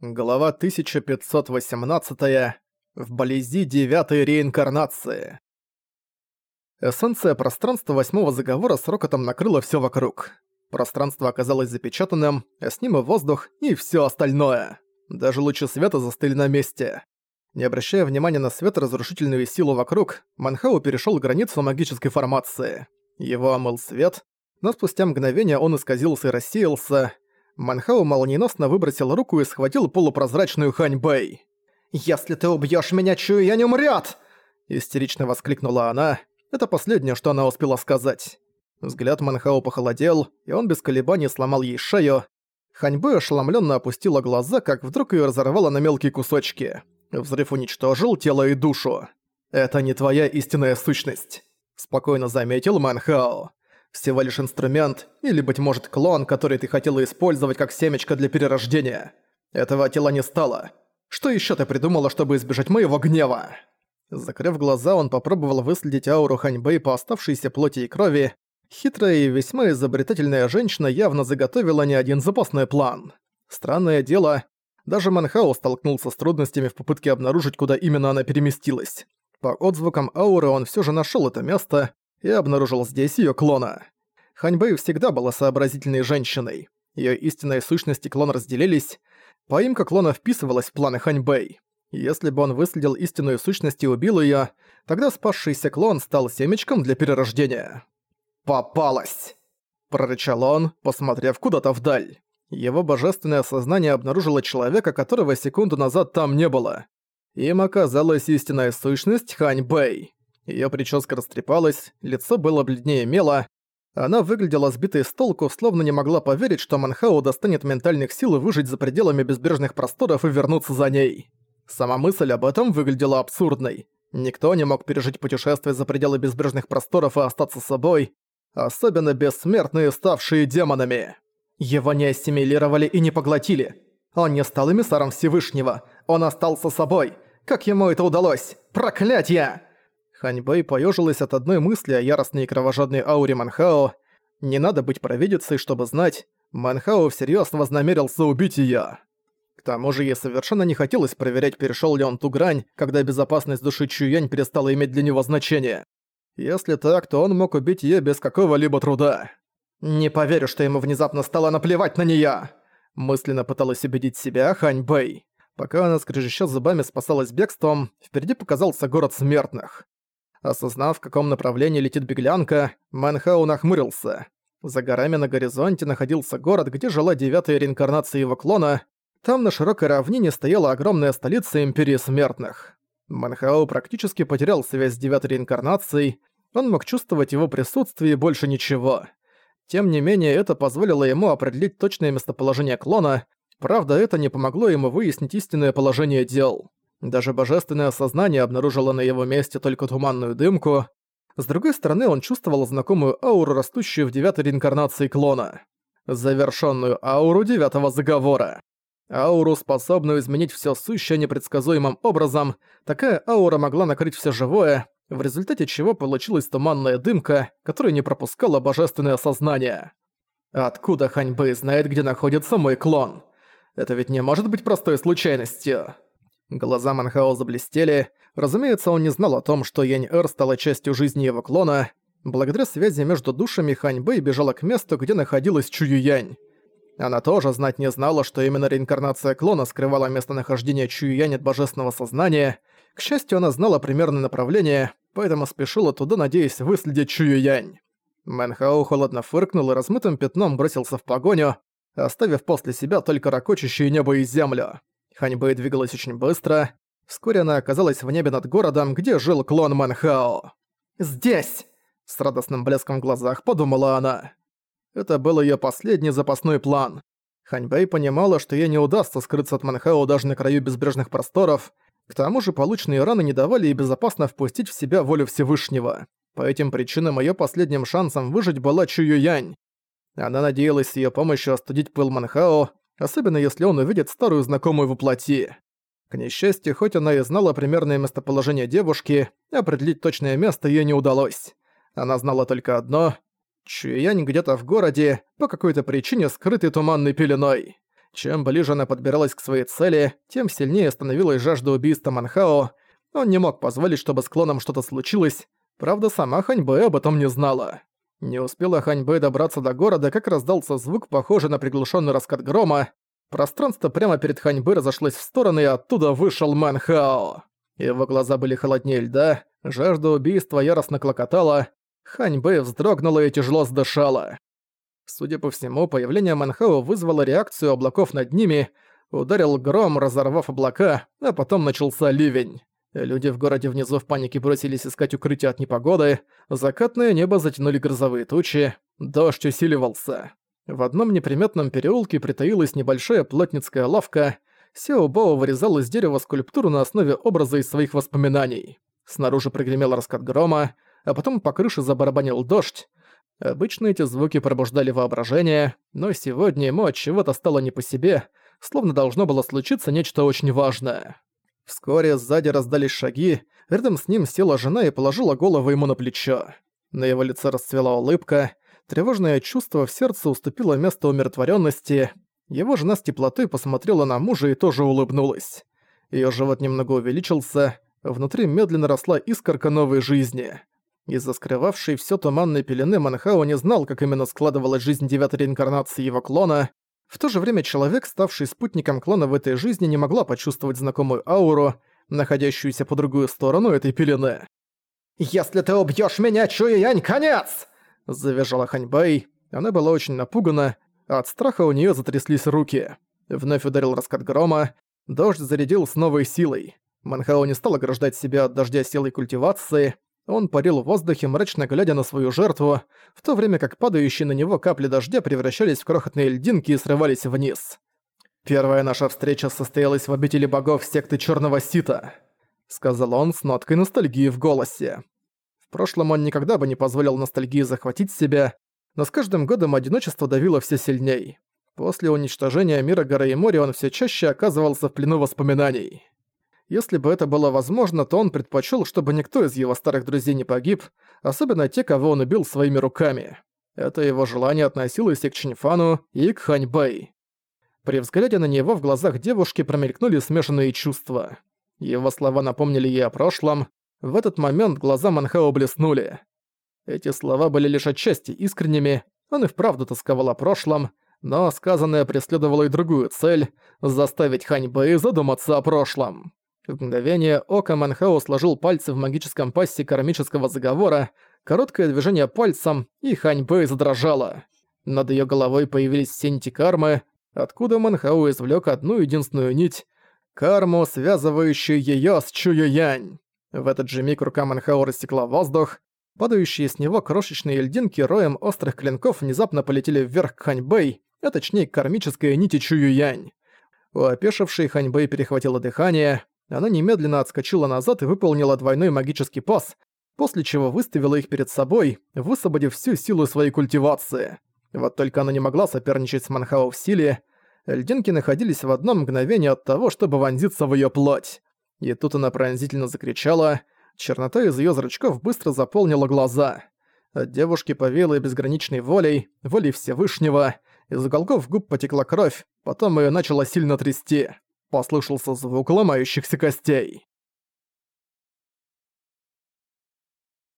Глава 1518. Вблизи девятой реинкарнации. Эссенция пространства восьмого заговора с рокотом накрыла всё вокруг. Пространство оказалось запечатанным, а с ним и воздух, и всё остальное. Даже лучи света застыли на месте. Не обращая внимания на свет разрушительную силу вокруг, Манхау перешёл границу магической формации. Его омыл свет, но спустя мгновение он исказился и рассеялся, Манхау молниеносно выбросил руку и схватил полупрозрачную Хань Бэй. «Если ты убьёшь меня, чую, я не умрёт!» Истерично воскликнула она. Это последнее, что она успела сказать. Взгляд Манхау похолодел, и он без колебаний сломал ей шею. Ханьбэ ошеломленно опустила глаза, как вдруг ее разорвало на мелкие кусочки. Взрыв уничтожил тело и душу. «Это не твоя истинная сущность», — спокойно заметил Манхао всего лишь инструмент, или, быть может, клон, который ты хотела использовать как семечко для перерождения. Этого тела не стало. Что еще ты придумала, чтобы избежать моего гнева?» Закрыв глаза, он попробовал выследить ауру Ханьбэй по оставшейся плоти и крови. Хитрая и весьма изобретательная женщина явно заготовила не один запасной план. Странное дело, даже Манхау столкнулся с трудностями в попытке обнаружить, куда именно она переместилась. По отзвукам ауры он все же нашел это место, и обнаружил здесь ее клона. Ханьбэй всегда была сообразительной женщиной. Ее истинная сущность и клон разделились. Поимка клона вписывалась в планы Ханьбэй. Если бы он выследил истинную сущность и убил ее, тогда спасшийся клон стал семечком для перерождения. «Попалась!» – прорычал он, посмотрев куда-то вдаль. Его божественное сознание обнаружило человека, которого секунду назад там не было. Им оказалась истинная сущность Хань Бэй. Её прическа растрепалась, лицо было бледнее мела. Она выглядела сбитой с толку, словно не могла поверить, что Манхау достанет ментальных сил и выжить за пределами безбрежных просторов и вернуться за ней. Сама мысль об этом выглядела абсурдной. Никто не мог пережить путешествие за пределы безбрежных просторов и остаться собой, особенно бессмертные, ставшие демонами. Его не ассимилировали и не поглотили. Он не стал эмиссаром Всевышнего, он остался собой. Как ему это удалось? Проклятье! Ханьбэй поежилась от одной мысли о яростной и кровожадной ауре Манхао. Не надо быть провидицей, чтобы знать, Манхао всерьез вознамерился убить её. К тому же ей совершенно не хотелось проверять, перешёл ли он ту грань, когда безопасность души Чуянь перестала иметь для него значение. Если так, то он мог убить её без какого-либо труда. «Не поверю, что ему внезапно стало наплевать на неё!» Мысленно пыталась убедить себя Хань Бэй. Пока она, скрежеща зубами, спасалась бегством, впереди показался город смертных. Осознав, в каком направлении летит беглянка, Манхау нахмурился. За горами на горизонте находился город, где жила девятая реинкарнация его клона. Там на широкой равнине стояла огромная столица Империи Смертных. Манхау практически потерял связь с девятой реинкарнацией, он мог чувствовать его присутствие и больше ничего. Тем не менее, это позволило ему определить точное местоположение клона, правда, это не помогло ему выяснить истинное положение дел. Даже божественное сознание обнаружило на его месте только туманную дымку. С другой стороны, он чувствовал знакомую ауру, растущую в девятой реинкарнации клона. Завершенную ауру девятого заговора. Ауру, способную изменить все сущее непредсказуемым образом, такая аура могла накрыть все живое, в результате чего получилась туманная дымка, которая не пропускала божественное сознание. Откуда Ханьбэй знает, где находится мой клон? Это ведь не может быть простой случайностью. Глаза Манхао заблестели. Разумеется, он не знал о том, что Янь-Эр стала частью жизни его клона. Благодаря связи между душами Хань Бэй бежала к месту, где находилась Чую-Янь. Она тоже знать не знала, что именно реинкарнация клона скрывала местонахождение Чую-Янь от божественного сознания. К счастью, она знала примерное направление, поэтому спешила туда, надеясь выследить Чую-Янь. Мэнхао холодно фыркнул и размытым пятном бросился в погоню, оставив после себя только ракочущее небо и землю. Ханьбэй двигалась очень быстро. Вскоре она оказалась в небе над городом, где жил клон Манхао. «Здесь!» — с радостным блеском в глазах подумала она. Это был её последний запасной план. Ханьбэй понимала, что ей не удастся скрыться от Манхао даже на краю безбрежных просторов, к тому же полученные раны не давали ей безопасно впустить в себя волю Всевышнего. По этим причинам её последним шансом выжить была Чую Янь. Она надеялась с её помощью остудить пыл Манхао, особенно если он увидит старую знакомую воплоти. К несчастью, хоть она и знала примерное местоположение девушки, определить точное место ей не удалось. Она знала только одно — Чуянь где-то в городе, по какой-то причине скрытый туманной пеленой. Чем ближе она подбиралась к своей цели, тем сильнее становилась жажда убийства Манхао. Он не мог позволить, чтобы с клоном что-то случилось, правда, сама Ханьбэ об этом не знала. Не успела Ханьбэ добраться до города, как раздался звук, похожий на приглушенный раскат грома. Пространство прямо перед Ханьбэ разошлось в стороны, и оттуда вышел Манхао. Его глаза были холоднее льда, жажда убийства яростно клокотала, Ханьбэ вздрогнула и тяжело сдышала. Судя по всему, появление Манхао вызвало реакцию облаков над ними, ударил гром, разорвав облака, а потом начался ливень. Люди в городе внизу в панике бросились искать укрытие от непогоды, закатное небо затянули грозовые тучи, дождь усиливался. В одном неприметном переулке притаилась небольшая плотницкая лавка, Сео Бао вырезал из дерева скульптуру на основе образа из своих воспоминаний. Снаружи прогремел раскат грома, а потом по крыше забарабанил дождь. Обычно эти звуки пробуждали воображение, но сегодня ему от чего-то стало не по себе, словно должно было случиться нечто очень важное. Вскоре сзади раздались шаги, рядом с ним села жена и положила голову ему на плечо. На его лице расцвела улыбка, тревожное чувство в сердце уступило место умиротворенности. Его жена с теплотой посмотрела на мужа и тоже улыбнулась. Ее живот немного увеличился, внутри медленно росла искорка новой жизни. Из-за скрывавшей все туманной пелены Манхао не знал, как именно складывалась жизнь девятой реинкарнации его клона. В то же время человек, ставший спутником клона в этой жизни, не могла почувствовать знакомую ауру, находящуюся по другую сторону этой пелены. «Если ты убьёшь меня, Чуя-Янь, конец!» – завизжала Ханьбэй. Она была очень напугана, от страха у нее затряслись руки. Вновь ударил раскат грома, дождь зарядил с новой силой. Манхао не стал ограждать себя от дождя силой культивации, он парил в воздухе, мрачно глядя на свою жертву, в то время как падающие на него капли дождя превращались в крохотные льдинки и срывались вниз. «Первая наша встреча состоялась в обители богов секты Черного Сита», — сказал он с ноткой ностальгии в голосе. В прошлом он никогда бы не позволил ностальгии захватить себя, но с каждым годом одиночество давило все сильней. После уничтожения мира горы и моря он все чаще оказывался в плену воспоминаний. Если бы это было возможно, то он предпочел, чтобы никто из его старых друзей не погиб, особенно те, кого он убил своими руками. Это его желание относилось и к Чиньфану, и к Ханьбэй. При взгляде на него в глазах девушки промелькнули смешанные чувства. Его слова напомнили ей о прошлом. В этот момент глаза Манхао блеснули. Эти слова были лишь отчасти искренними, он и вправду тосковал о прошлом, но сказанное преследовало и другую цель – заставить Ханьбэй задуматься о прошлом. В мгновение ока Манхао сложил пальцы в магическом пассе кармического заговора, короткое движение пальцем, и Ханьбэй задрожала. Над ее головой появились все нити кармы, откуда Манхао извлек одну единственную нить – карму, связывающую ее с Чую-Янь. В этот же миг рука Манхао рассекла воздух, Падающие с него крошечные льдинки роем острых клинков внезапно полетели вверх к Ханьбэй, а точнее к кармической нити Чую-Янь. У опешившей Ханьбэй перехватило дыхание, она немедленно отскочила назад и выполнила двойной магический пас, после чего выставила их перед собой, высвободив всю силу своей культивации. Вот только она не могла соперничать с Манхао в силе, льдинки находились в одно мгновение от того, чтобы вонзиться в её плоть. И тут она пронзительно закричала — Чернота из её зрачков быстро заполнила глаза. От девушки повеяло безграничной волей, волей Всевышнего. Из уголков губ потекла кровь, потом её начало сильно трясти. Послышался звук ломающихся костей.